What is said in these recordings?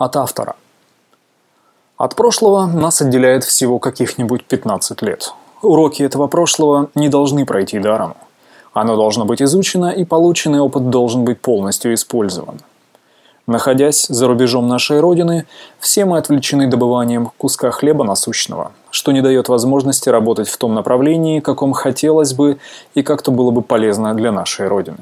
От автора. От прошлого нас отделяет всего каких-нибудь 15 лет. Уроки этого прошлого не должны пройти даром. Оно должно быть изучено, и полученный опыт должен быть полностью использован. Находясь за рубежом нашей Родины, все мы отвлечены добыванием куска хлеба насущного, что не дает возможности работать в том направлении, каком хотелось бы и как-то было бы полезно для нашей Родины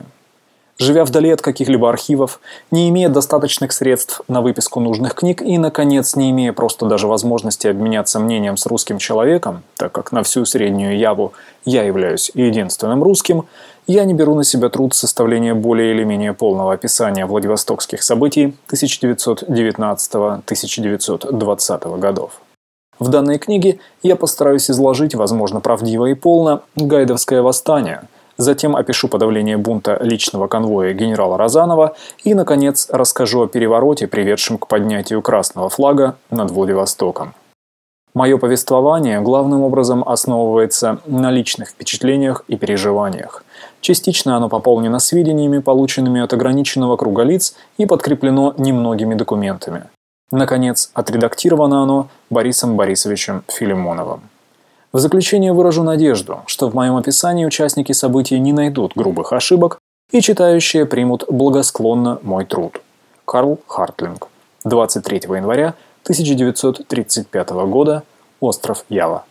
живя вдали от каких-либо архивов, не имея достаточных средств на выписку нужных книг и, наконец, не имея просто даже возможности обменяться мнением с русским человеком, так как на всю Среднюю Яву я являюсь единственным русским, я не беру на себя труд составления более или менее полного описания владивостокских событий 1919-1920 годов. В данной книге я постараюсь изложить, возможно, правдиво и полно, гайдовское восстание – Затем опишу подавление бунта личного конвоя генерала Розанова и, наконец, расскажу о перевороте, приведшем к поднятию красного флага над Владивостоком. Мое повествование главным образом основывается на личных впечатлениях и переживаниях. Частично оно пополнено сведениями, полученными от ограниченного круга лиц и подкреплено немногими документами. Наконец, отредактировано оно Борисом Борисовичем Филимоновым. В заключение выражу надежду, что в моем описании участники событий не найдут грубых ошибок и читающие примут благосклонно мой труд. Карл Хартлинг. 23 января 1935 года. Остров Ява.